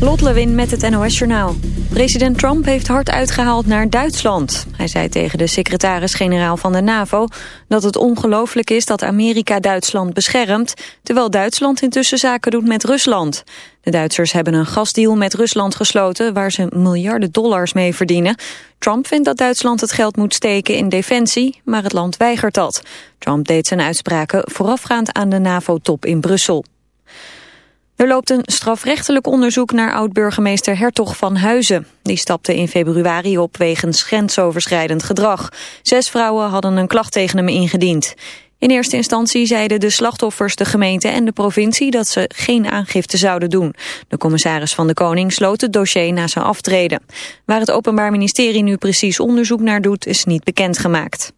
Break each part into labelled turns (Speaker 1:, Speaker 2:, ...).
Speaker 1: Lot Lewin met het NOS Journaal. President Trump heeft hard uitgehaald naar Duitsland. Hij zei tegen de secretaris-generaal van de NAVO... dat het ongelooflijk is dat Amerika Duitsland beschermt... terwijl Duitsland intussen zaken doet met Rusland. De Duitsers hebben een gasdeal met Rusland gesloten... waar ze miljarden dollars mee verdienen. Trump vindt dat Duitsland het geld moet steken in defensie... maar het land weigert dat. Trump deed zijn uitspraken voorafgaand aan de NAVO-top in Brussel. Er loopt een strafrechtelijk onderzoek naar oud-burgemeester Hertog van Huizen. Die stapte in februari op wegens grensoverschrijdend gedrag. Zes vrouwen hadden een klacht tegen hem ingediend. In eerste instantie zeiden de slachtoffers, de gemeente en de provincie dat ze geen aangifte zouden doen. De commissaris van de Koning sloot het dossier na zijn aftreden. Waar het Openbaar Ministerie nu precies onderzoek naar doet is niet bekendgemaakt.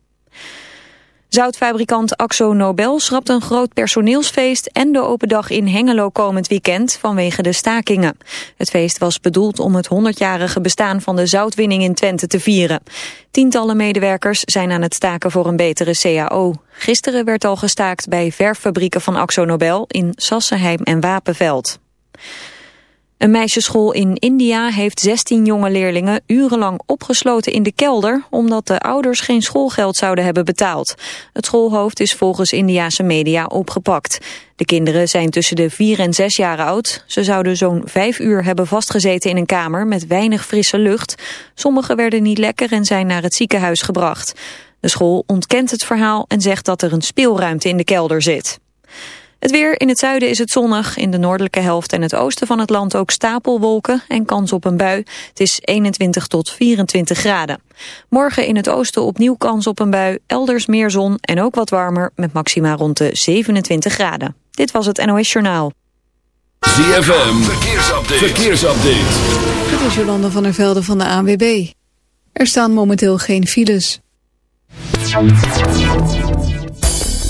Speaker 1: Zoutfabrikant Axo Nobel schrapt een groot personeelsfeest en de open dag in Hengelo komend weekend vanwege de stakingen. Het feest was bedoeld om het 100-jarige bestaan van de zoutwinning in Twente te vieren. Tientallen medewerkers zijn aan het staken voor een betere CAO. Gisteren werd al gestaakt bij verffabrieken van Axo Nobel in Sassenheim en Wapenveld. Een meisjesschool in India heeft 16 jonge leerlingen urenlang opgesloten in de kelder omdat de ouders geen schoolgeld zouden hebben betaald. Het schoolhoofd is volgens Indiase media opgepakt. De kinderen zijn tussen de 4 en 6 jaar oud. Ze zouden zo'n 5 uur hebben vastgezeten in een kamer met weinig frisse lucht. Sommigen werden niet lekker en zijn naar het ziekenhuis gebracht. De school ontkent het verhaal en zegt dat er een speelruimte in de kelder zit. Het weer in het zuiden is het zonnig, in de noordelijke helft en het oosten van het land ook stapelwolken en kans op een bui. Het is 21 tot 24 graden. Morgen in het oosten opnieuw kans op een bui, elders meer zon en ook wat warmer met maxima rond de 27 graden. Dit was het NOS Journaal.
Speaker 2: ZFM, verkeersupdate. verkeersupdate.
Speaker 3: Dit is Jolanda van der Velde van de ANWB. Er staan momenteel geen files.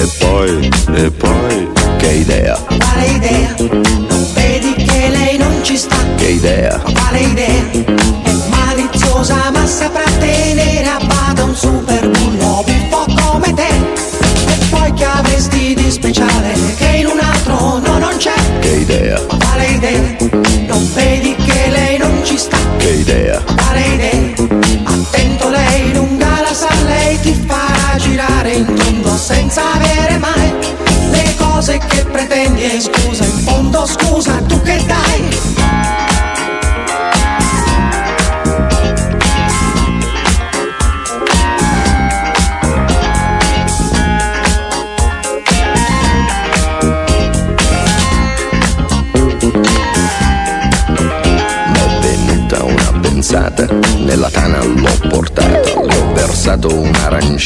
Speaker 4: E poi, e poi,
Speaker 5: che idea,
Speaker 6: Quale idea? Non vedi che lei non ci sta?
Speaker 5: che idea,
Speaker 6: Quale idea? È maliziosa ma saprà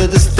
Speaker 7: to the.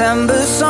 Speaker 7: December song